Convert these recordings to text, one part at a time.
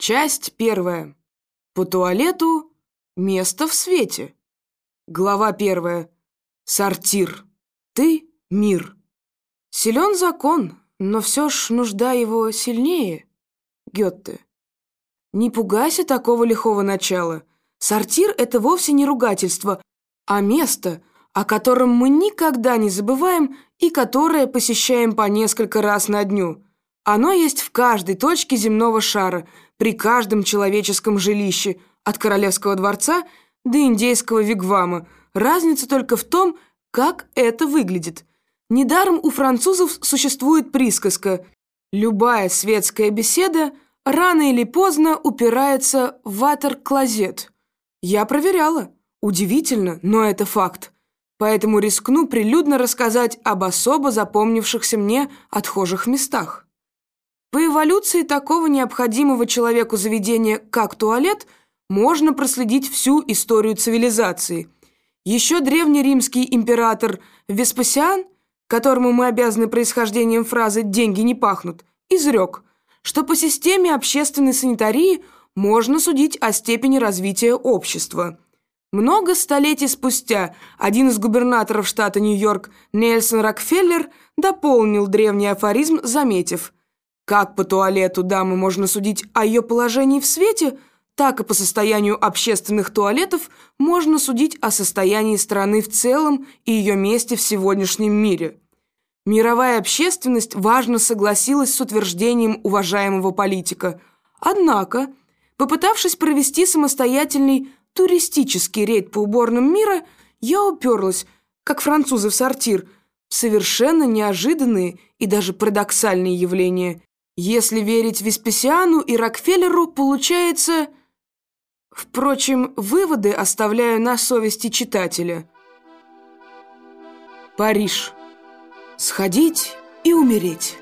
Часть первая. По туалету место в свете. Глава первая. Сортир. Ты — мир. Силен закон, но все ж нужда его сильнее. Гетте. Не пугайся такого лихого начала. Сортир — это вовсе не ругательство, а место, о котором мы никогда не забываем и которое посещаем по несколько раз на дню. Оно есть в каждой точке земного шара, при каждом человеческом жилище, от королевского дворца до индейского вигвама. Разница только в том, как это выглядит. Недаром у французов существует присказка «любая светская беседа рано или поздно упирается в ватер-клозет». Я проверяла. Удивительно, но это факт. Поэтому рискну прилюдно рассказать об особо запомнившихся мне отхожих местах. По эволюции такого необходимого человеку заведения, как туалет, можно проследить всю историю цивилизации. Еще древнеримский император Веспасиан, которому мы обязаны происхождением фразы «деньги не пахнут», изрек, что по системе общественной санитарии – можно судить о степени развития общества. Много столетий спустя один из губернаторов штата Нью-Йорк, Нельсон Рокфеллер, дополнил древний афоризм, заметив, как по туалету дамы можно судить о ее положении в свете, так и по состоянию общественных туалетов можно судить о состоянии страны в целом и ее месте в сегодняшнем мире. Мировая общественность важно согласилась с утверждением уважаемого политика. Однако Попытавшись провести самостоятельный туристический рейд по уборным мира, я уперлась, как французы в сортир, в совершенно неожиданные и даже парадоксальные явления. Если верить Веспасиану и Рокфеллеру, получается... Впрочем, выводы оставляю на совести читателя. Париж. Сходить и умереть.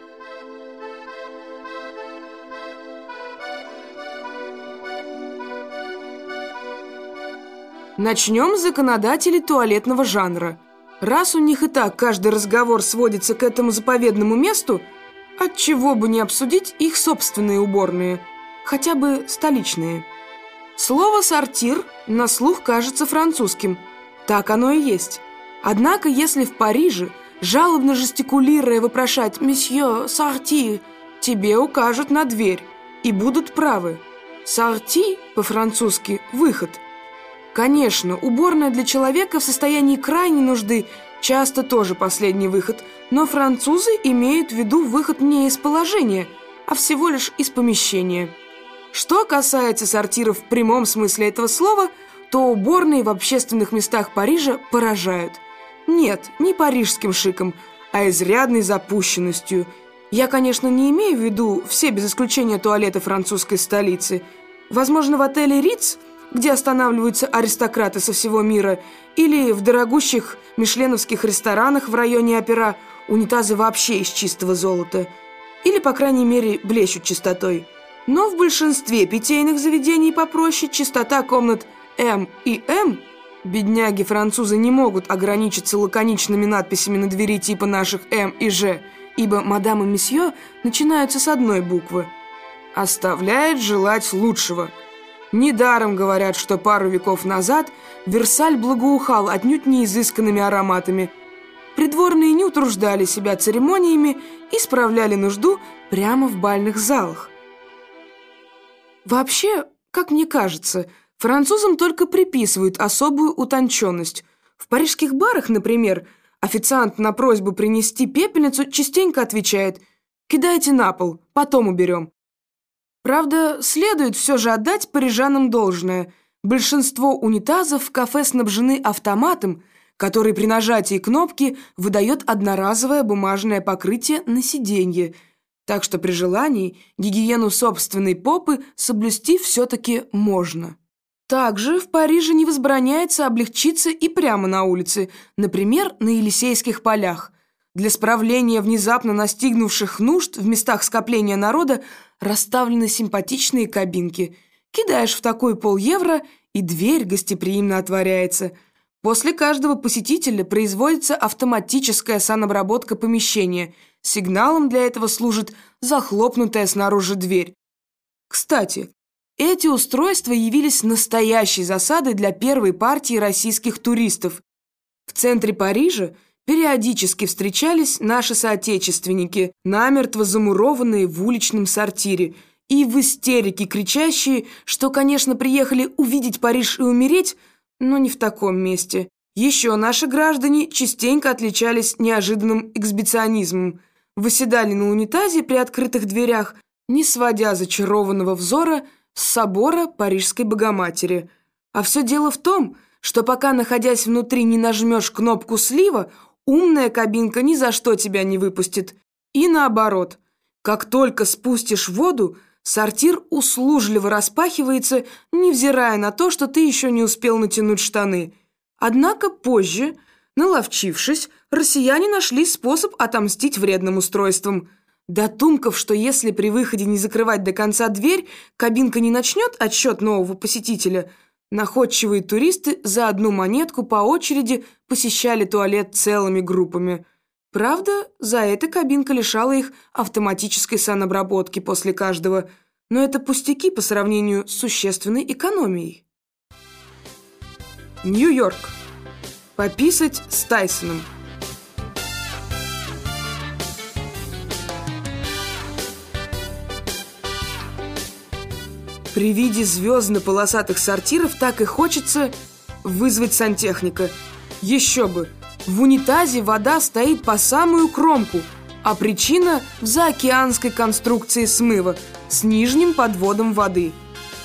Начнем с законодателей туалетного жанра. Раз у них и так каждый разговор сводится к этому заповедному месту, отчего бы не обсудить их собственные уборные, хотя бы столичные. Слово «сортир» на слух кажется французским. Так оно и есть. Однако, если в Париже, жалобно жестикулируя, вопрошать «Месье, сорти», тебе укажут на дверь и будут правы. «Сорти» по-французски «выход», Конечно, уборная для человека в состоянии крайней нужды часто тоже последний выход, но французы имеют в виду выход не из положения, а всего лишь из помещения. Что касается сортиров в прямом смысле этого слова, то уборные в общественных местах Парижа поражают. Нет, не парижским шиком, а изрядной запущенностью. Я, конечно, не имею в виду все без исключения туалеты французской столицы. Возможно, в отеле «Риц» где останавливаются аристократы со всего мира, или в дорогущих мишленовских ресторанах в районе опера унитазы вообще из чистого золота, или, по крайней мере, блещут чистотой. Но в большинстве питейных заведений попроще чистота комнат М и М Бедняги-французы не могут ограничиться лаконичными надписями на двери типа наших М и Ж, ибо мадам и месье начинаются с одной буквы. Оставляет желать лучшего – Недаром говорят, что пару веков назад Версаль благоухал отнюдь не изысканными ароматами. Придворные не утруждали себя церемониями и справляли нужду прямо в бальных залах. Вообще, как мне кажется, французам только приписывают особую утонченность. В парижских барах, например, официант на просьбу принести пепельницу частенько отвечает «Кидайте на пол, потом уберем». Правда, следует все же отдать парижанам должное. Большинство унитазов в кафе снабжены автоматом, который при нажатии кнопки выдает одноразовое бумажное покрытие на сиденье, так что при желании гигиену собственной попы соблюсти все-таки можно. Также в Париже не возбраняется облегчиться и прямо на улице, например, на Елисейских полях. Для справления внезапно настигнувших нужд в местах скопления народа расставлены симпатичные кабинки. Кидаешь в такой пол-евро, и дверь гостеприимно отворяется. После каждого посетителя производится автоматическая санобработка помещения. Сигналом для этого служит захлопнутая снаружи дверь. Кстати, Эти устройства явились настоящей засадой для первой партии российских туристов. В центре Парижа периодически встречались наши соотечественники, намертво замурованные в уличном сортире, и в истерике кричащие, что, конечно, приехали увидеть Париж и умереть, но не в таком месте. Еще наши граждане частенько отличались неожиданным эксбиционизмом, выседали на унитазе при открытых дверях, не сводя зачарованного взора с собора Парижской Богоматери. А все дело в том, что пока, находясь внутри, не нажмешь кнопку слива, умная кабинка ни за что тебя не выпустит. И наоборот, как только спустишь воду, сортир услужливо распахивается, невзирая на то, что ты еще не успел натянуть штаны. Однако позже, наловчившись, россияне нашли способ отомстить вредным устройствам. Дотумков, что если при выходе не закрывать до конца дверь, кабинка не начнет отсчет нового посетителя – Находчивые туристы за одну монетку по очереди посещали туалет целыми группами. Правда, за это кабинка лишала их автоматической санобработки после каждого, но это пустяки по сравнению с существенной экономией. Нью-Йорк. Пописать с Тайсоном. При виде звездно-полосатых сортиров так и хочется вызвать сантехника. Еще бы! В унитазе вода стоит по самую кромку, а причина в заокеанской конструкции смыва с нижним подводом воды.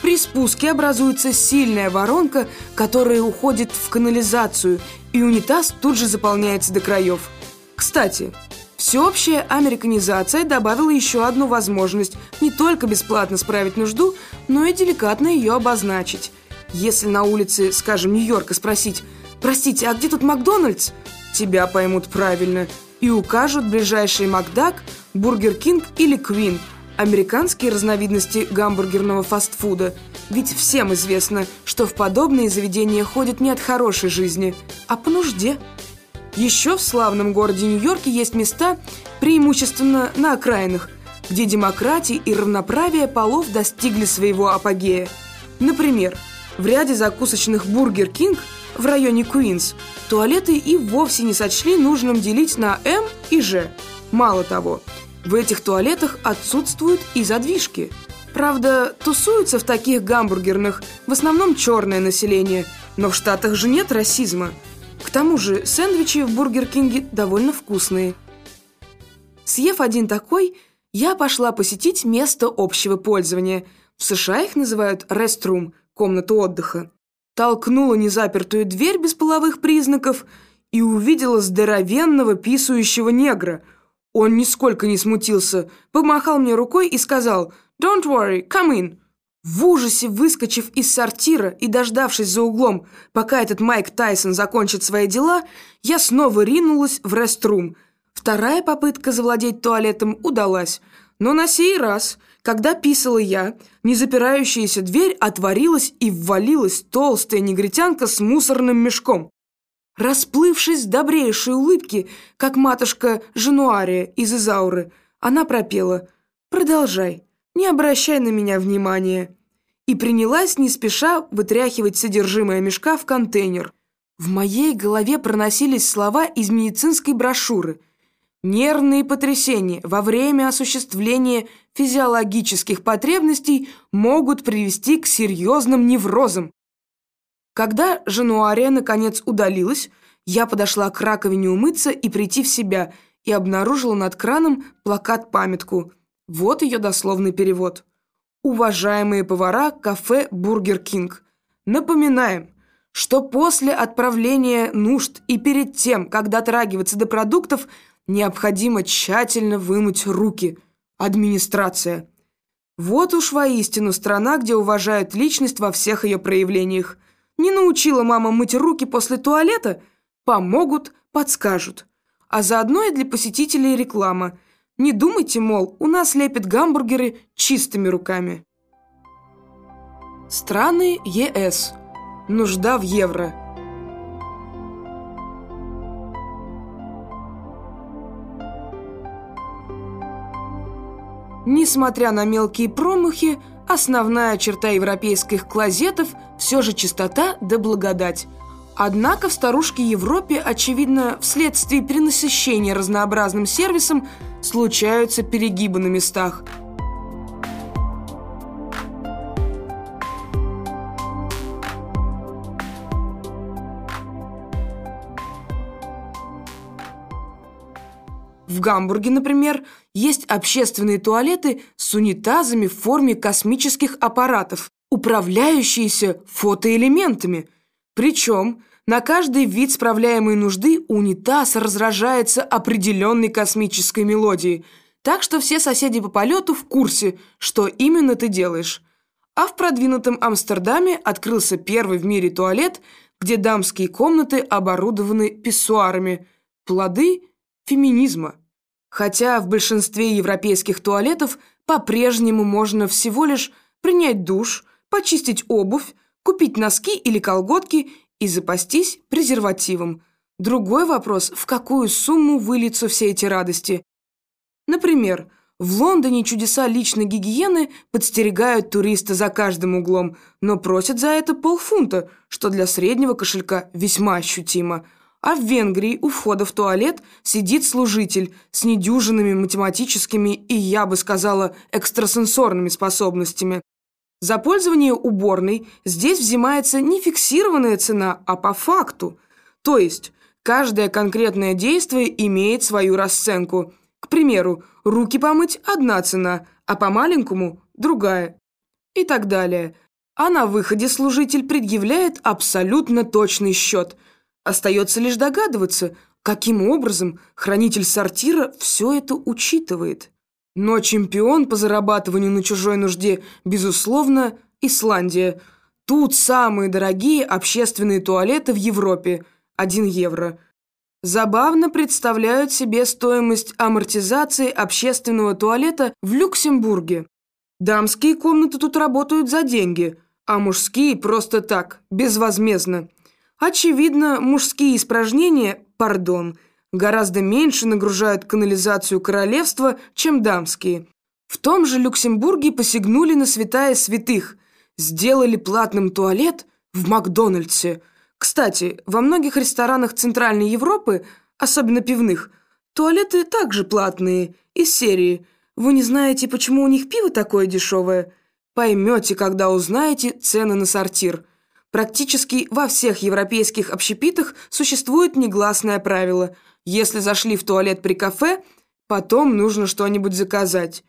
При спуске образуется сильная воронка, которая уходит в канализацию, и унитаз тут же заполняется до краев. Кстати, Всеобщая американизация добавила еще одну возможность не только бесплатно справить нужду, но и деликатно ее обозначить. Если на улице, скажем, Нью-Йорка спросить «Простите, а где тут Макдональдс?» Тебя поймут правильно и укажут ближайший Макдак, Бургер Кинг или Квин – американские разновидности гамбургерного фастфуда. Ведь всем известно, что в подобные заведения ходят не от хорошей жизни, а по нужде – еще в славном городе Нью-Йорке есть места, преимущественно на окраинах, где демократия и равноправие полов достигли своего апогея. Например, в ряде закусочных «Бургер Кинг» в районе Куинс туалеты и вовсе не сочли нужным делить на «М» и «Ж». Мало того, в этих туалетах отсутствуют и задвижки. Правда, тусуются в таких гамбургерных в основном черное население, но в Штатах же нет расизма – к тому же сэндвичи в Бургер Кинге довольно вкусные. Съев один такой, я пошла посетить место общего пользования. В США их называют «реструм» – комнату отдыха. Толкнула незапертую дверь без половых признаков и увидела здоровенного писающего негра. Он нисколько не смутился, помахал мне рукой и сказал «Don't worry, come in». В ужасе, выскочив из сортира и дождавшись за углом, пока этот Майк Тайсон закончит свои дела, я снова ринулась в реструм. Вторая попытка завладеть туалетом удалась. Но на сей раз, когда писала я, незапирающаяся дверь отворилась и ввалилась толстая негритянка с мусорным мешком. Расплывшись в добрейшей улыбке, как матушка Жануария из Изауры, она пропела «Продолжай» не обращай на меня внимания». И принялась не спеша вытряхивать содержимое мешка в контейнер. В моей голове проносились слова из медицинской брошюры. Нервные потрясения во время осуществления физиологических потребностей могут привести к серьезным неврозам. Когда Жануария наконец удалилась, я подошла к раковине умыться и прийти в себя и обнаружила над краном плакат-памятку – вот ее дословный перевод. Уважаемые повара кафе «Бургер Кинг», напоминаем, что после отправления нужд и перед тем, как дотрагиваться до продуктов, необходимо тщательно вымыть руки. Администрация. Вот уж воистину страна, где уважают личность во всех ее проявлениях. Не научила мама мыть руки после туалета? Помогут, подскажут. А заодно и для посетителей реклама – не думайте, мол, у нас лепят гамбургеры чистыми руками. Страны ЕС. Нужда в евро. Несмотря на мелкие промахи, Основная черта европейских клозетов все же чистота да благодать. Однако в старушке Европе, очевидно, вследствие перенасыщения разнообразным сервисом, случаются перегибы на местах – В Гамбурге, например, есть общественные туалеты с унитазами в форме космических аппаратов, управляющиеся фотоэлементами. Причем на каждый вид справляемой нужды унитаз разражается определенной космической мелодией, так что все соседи по полету в курсе, что именно ты делаешь. А в продвинутом Амстердаме открылся первый в мире туалет, где дамские комнаты оборудованы писсуарами. Плоды феминизма. Хотя в большинстве европейских туалетов по-прежнему можно всего лишь принять душ, почистить обувь, купить носки или колготки и запастись презервативом. Другой вопрос, в какую сумму выльются все эти радости. Например, в Лондоне чудеса личной гигиены подстерегают туриста за каждым углом, но просят за это полфунта, что для среднего кошелька весьма ощутимо – а в Венгрии у входа в туалет сидит служитель с недюжинными математическими и, я бы сказала, экстрасенсорными способностями. За пользование уборной здесь взимается не фиксированная цена, а по факту. То есть каждое конкретное действие имеет свою расценку. К примеру, руки помыть – одна цена, а по-маленькому – другая. И так далее. А на выходе служитель предъявляет абсолютно точный счет – Остается лишь догадываться, каким образом хранитель сортира все это учитывает. Но чемпион по зарабатыванию на чужой нужде, безусловно, Исландия. Тут самые дорогие общественные туалеты в Европе – 1 евро. Забавно представляют себе стоимость амортизации общественного туалета в Люксембурге. Дамские комнаты тут работают за деньги, а мужские просто так, безвозмездно – Очевидно, мужские испражнения, пардон, гораздо меньше нагружают канализацию королевства, чем дамские. В том же Люксембурге посягнули на святая святых, сделали платным туалет в Макдональдсе. Кстати, во многих ресторанах Центральной Европы, особенно пивных, туалеты также платные, из серии «Вы не знаете, почему у них пиво такое дешевое?» Поймете, когда узнаете цены на сортир – Практически во всех европейских общепитах существует негласное правило. Если зашли в туалет при кафе, потом нужно что-нибудь заказать.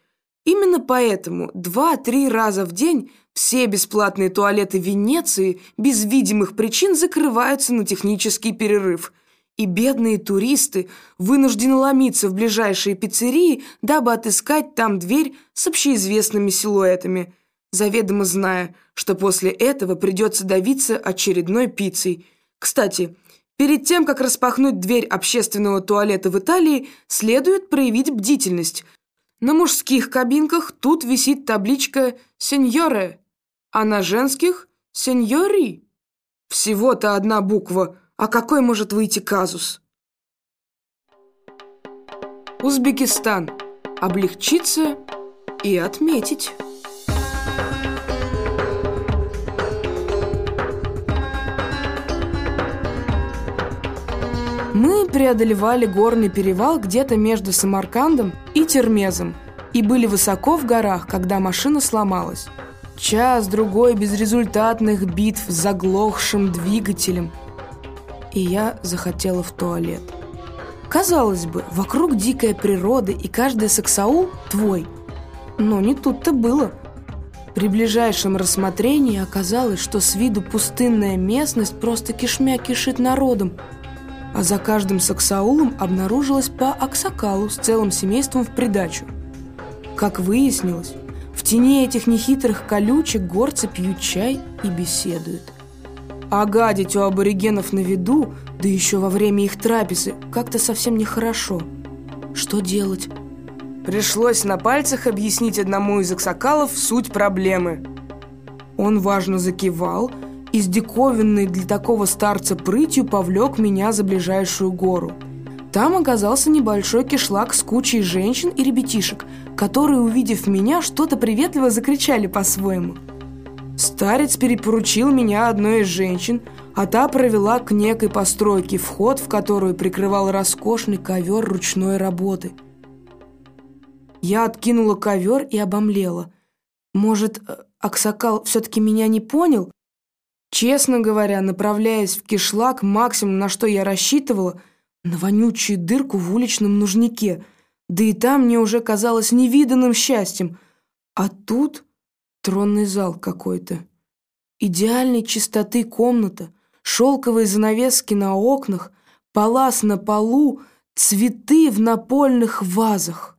Именно поэтому два-три раза в день все бесплатные туалеты Венеции без видимых причин закрываются на технический перерыв. И бедные туристы вынуждены ломиться в ближайшие пиццерии, дабы отыскать там дверь с общеизвестными силуэтами – заведомо зная, что после этого придется давиться очередной пиццей. Кстати, перед тем, как распахнуть дверь общественного туалета в Италии, следует проявить бдительность. На мужских кабинках тут висит табличка «Сеньоре», а на женских «Сеньори». Всего-то одна буква, а какой может выйти казус? Узбекистан. Облегчиться и отметить. Мы преодолевали горный перевал где-то между Самаркандом и Термезом и были высоко в горах, когда машина сломалась. Час-другой безрезультатных битв с заглохшим двигателем. И я захотела в туалет. Казалось бы, вокруг дикая природа, и каждый саксаул твой. Но не тут-то было. При ближайшем рассмотрении оказалось, что с виду пустынная местность просто кишмя кишит народом – а за каждым саксаулом обнаружилось по аксакалу с целым семейством в придачу. Как выяснилось, в тени этих нехитрых колючек горцы пьют чай и беседуют. А гадить у аборигенов на виду, да еще во время их трапезы, как-то совсем нехорошо. Что делать? Пришлось на пальцах объяснить одному из аксакалов суть проблемы. Он важно закивал – и диковинной для такого старца прытью повлек меня за ближайшую гору. Там оказался небольшой кишлак с кучей женщин и ребятишек, которые, увидев меня, что-то приветливо закричали по-своему. Старец перепоручил меня одной из женщин, а та провела к некой постройке, вход в которую прикрывал роскошный ковер ручной работы. Я откинула ковер и обомлела. Может, Аксакал все-таки меня не понял? Честно говоря, направляясь в кишлак, максимум, на что я рассчитывала, на вонючую дырку в уличном нужнике, да и там мне уже казалось невиданным счастьем. А тут тронный зал какой-то. Идеальной чистоты комната, шелковые занавески на окнах, палас на полу, цветы в напольных вазах.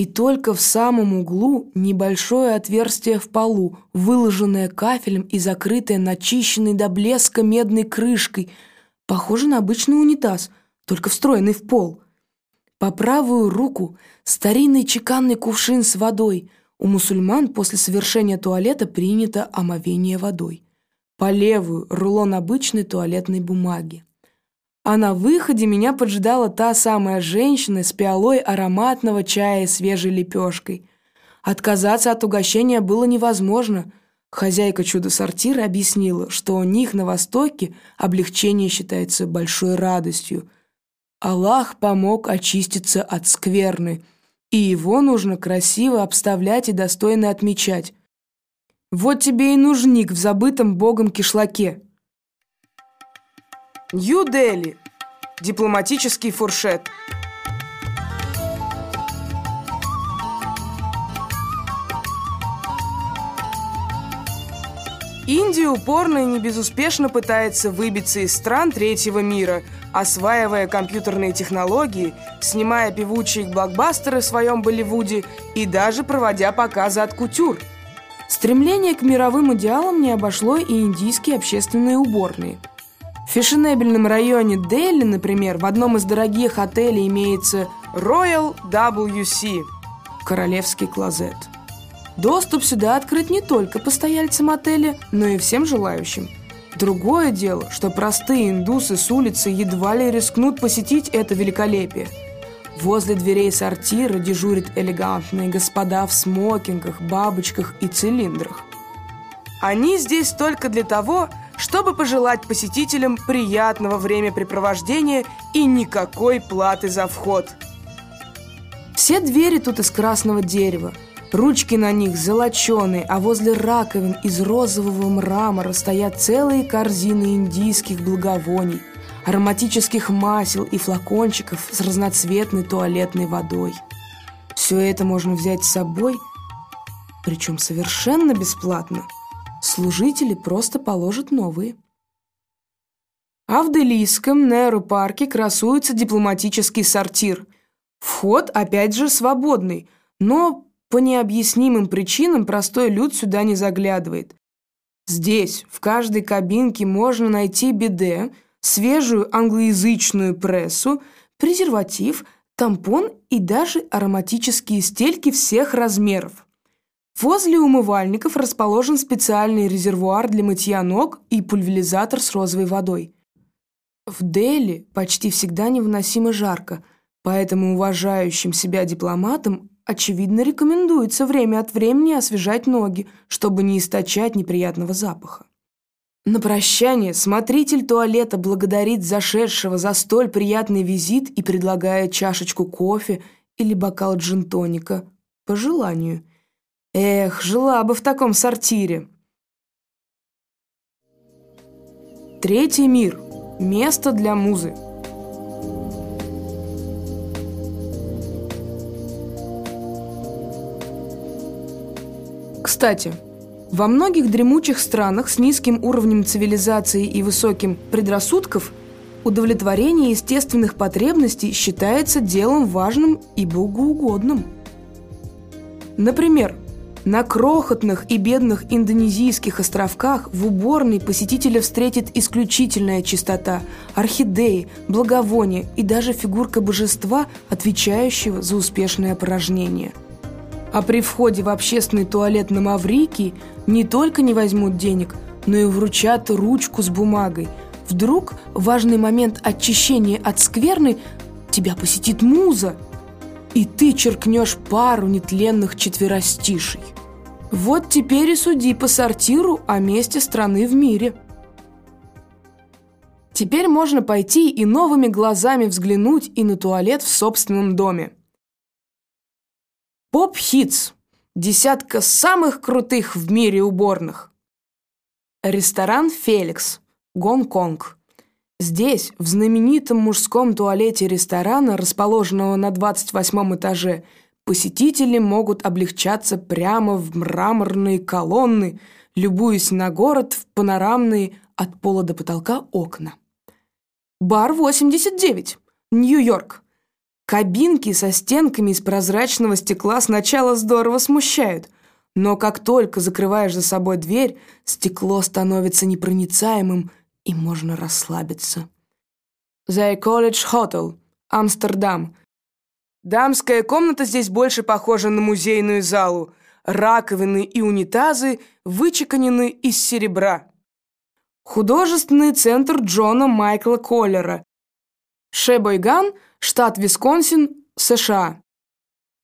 И только в самом углу небольшое отверстие в полу, выложенное кафелем и закрытое начищенной до блеска медной крышкой, похоже на обычный унитаз, только встроенный в пол. По правую руку старинный чеканный кувшин с водой. У мусульман после совершения туалета принято омовение водой. По левую рулон обычной туалетной бумаги. А на выходе меня поджидала та самая женщина с пиалой ароматного чая и свежей лепешкой. Отказаться от угощения было невозможно. Хозяйка чудо-сортира объяснила, что у них на Востоке облегчение считается большой радостью. Аллах помог очиститься от скверны, и его нужно красиво обставлять и достойно отмечать. Вот тебе и нужник в забытом богом кишлаке. Нью-Дели. Дипломатический фуршет. Индия упорно и не безуспешно пытается выбиться из стран третьего мира, осваивая компьютерные технологии, снимая певучие блокбастеры в своем Болливуде и даже проводя показы от кутюр. Стремление к мировым идеалам не обошло и индийские общественные уборные – в фешенебельном районе Дели, например, в одном из дорогих отелей имеется Royal WC – Королевский клозет. Доступ сюда открыт не только постояльцам отеля, но и всем желающим. Другое дело, что простые индусы с улицы едва ли рискнут посетить это великолепие. Возле дверей сортира дежурят элегантные господа в смокингах, бабочках и цилиндрах. Они здесь только для того, чтобы пожелать посетителям приятного времяпрепровождения и никакой платы за вход. Все двери тут из красного дерева. Ручки на них золоченые, а возле раковин из розового мрамора стоят целые корзины индийских благовоний, ароматических масел и флакончиков с разноцветной туалетной водой. Все это можно взять с собой, причем совершенно бесплатно – служители просто положат новые. А в Делийском нейропарке красуется дипломатический сортир. Вход, опять же, свободный, но по необъяснимым причинам простой люд сюда не заглядывает. Здесь, в каждой кабинке можно найти биде, свежую англоязычную прессу, презерватив, тампон и даже ароматические стельки всех размеров. Возле умывальников расположен специальный резервуар для мытья ног и пульверизатор с розовой водой. В Дели почти всегда невыносимо жарко, поэтому уважающим себя дипломатам очевидно рекомендуется время от времени освежать ноги, чтобы не источать неприятного запаха. На прощание смотритель туалета благодарит зашедшего за столь приятный визит и предлагает чашечку кофе или бокал джин-тоника по желанию – Эх, жила бы в таком сортире. Третий мир. Место для музы. Кстати, во многих дремучих странах с низким уровнем цивилизации и высоким предрассудков удовлетворение естественных потребностей считается делом важным и богоугодным. Например, на крохотных и бедных индонезийских островках в уборной посетителя встретит исключительная чистота, орхидеи, благовония и даже фигурка божества, отвечающего за успешное опорожнение. А при входе в общественный туалет на Маврикии не только не возьмут денег, но и вручат ручку с бумагой, Вдруг важный момент очищения от скверны тебя посетит муза, и ты черкнешь пару нетленных четверостишей. Вот теперь и суди по сортиру о месте страны в мире. Теперь можно пойти и новыми глазами взглянуть и на туалет в собственном доме. Поп-хитс. Десятка самых крутых в мире уборных. Ресторан «Феликс», Гонконг. Здесь, в знаменитом мужском туалете ресторана, расположенного на 28 этаже, посетители могут облегчаться прямо в мраморные колонны, любуясь на город в панорамные от пола до потолка окна. Бар 89, Нью-Йорк. Кабинки со стенками из прозрачного стекла сначала здорово смущают, но как только закрываешь за собой дверь, стекло становится непроницаемым, и можно расслабиться. The College Hotel, Амстердам. Дамская комната здесь больше похожа на музейную залу. Раковины и унитазы вычеканены из серебра. Художественный центр Джона Майкла Коллера. Шебойган – штат Висконсин, США.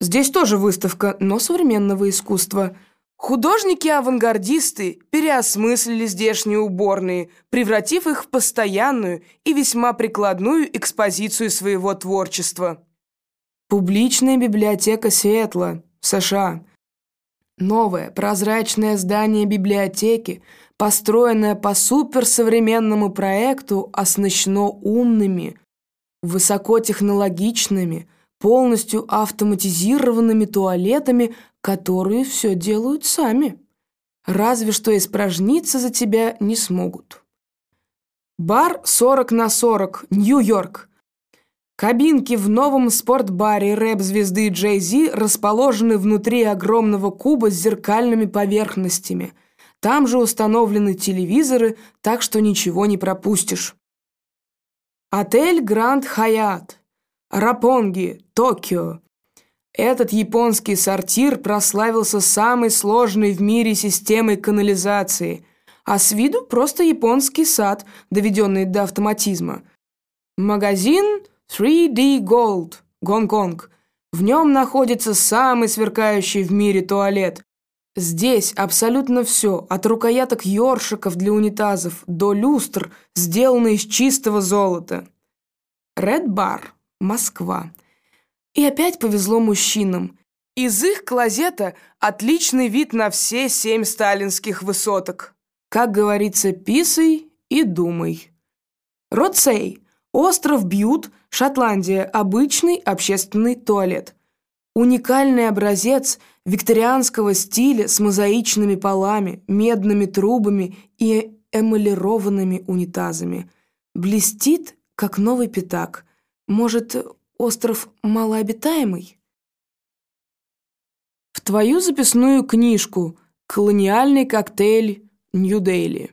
Здесь тоже выставка, но современного искусства. Художники-авангардисты переосмыслили здешние уборные, превратив их в постоянную и весьма прикладную экспозицию своего творчества. Публичная библиотека Сиэтла, США. Новое прозрачное здание библиотеки, построенное по суперсовременному проекту, оснащено умными, высокотехнологичными, полностью автоматизированными туалетами, которые все делают сами. Разве что испражниться за тебя не смогут. Бар 40 на 40, Нью-Йорк. Кабинки в новом спортбаре рэп-звезды Джей Зи расположены внутри огромного куба с зеркальными поверхностями. Там же установлены телевизоры, так что ничего не пропустишь. Отель Гранд Хаят, Рапонги, Токио. Этот японский сортир прославился самой сложной в мире системой канализации, а с виду просто японский сад, доведенный до автоматизма. Магазин 3D Gold, Гонконг. В нем находится самый сверкающий в мире туалет, Здесь абсолютно все, от рукояток ёршиков для унитазов до люстр, сделано из чистого золота. Red Bar, Москва. И опять повезло мужчинам. Из их клозета отличный вид на все семь сталинских высоток. Как говорится, писай и думай. Роцей. Остров Бьют, Шотландия. Обычный общественный туалет. Уникальный образец викторианского стиля с мозаичными полами, медными трубами и эмалированными унитазами. Блестит, как новый пятак. Может, остров малообитаемый? В твою записную книжку «Колониальный коктейль Нью-Дели».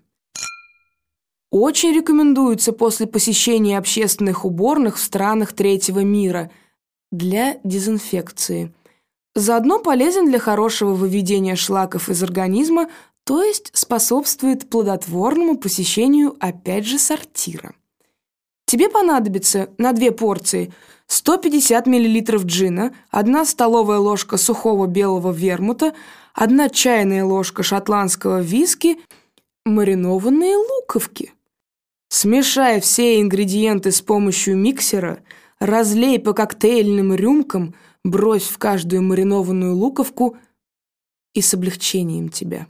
Очень рекомендуется после посещения общественных уборных в странах третьего мира – для дезинфекции. Заодно полезен для хорошего выведения шлаков из организма, то есть способствует плодотворному посещению опять же сортира. Тебе понадобится на две порции 150 мл джина, одна столовая ложка сухого белого вермута, одна чайная ложка шотландского виски, маринованные луковки. Смешай все ингредиенты с помощью миксера – разлей по коктейльным рюмкам, брось в каждую маринованную луковку и с облегчением тебя.